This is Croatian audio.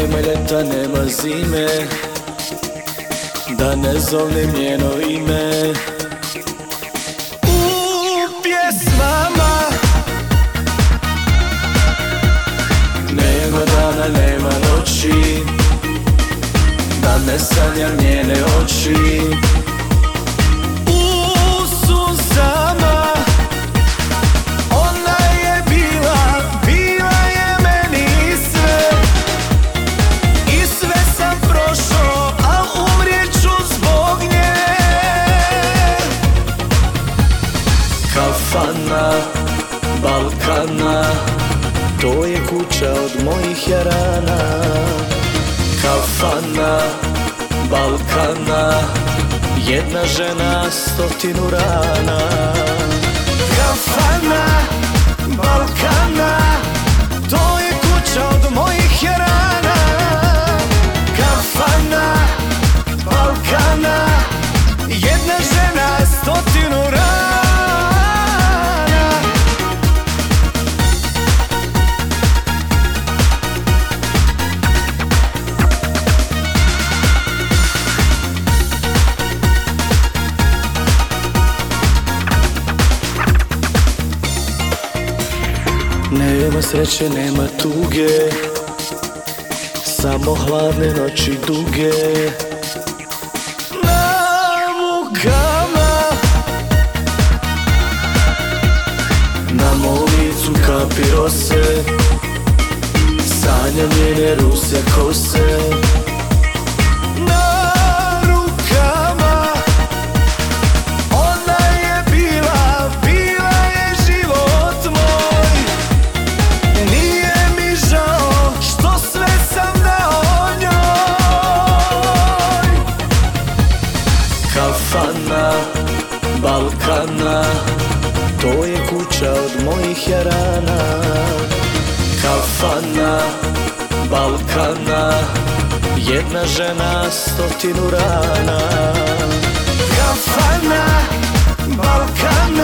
nema ljeta, nema zime. Da ne zovnem njeno ime. U pjesmama Nema dana, nema noći. Da ne sanjam njene oči Kafana, Balkana. To je kuća od mojih jarana. Kafana, Balkana. Jedna žena, stotinu rana. Kafana, Nema sreće, nema tuge. Samo hladne noći duge. Na mukama Na licu kapi rose. Sanjam njene ruse kose Kafana, Balkana To je kuća od mojih jarana. Kafana, Balkana Jedna žena, stotinu rana. Kafana, Balkana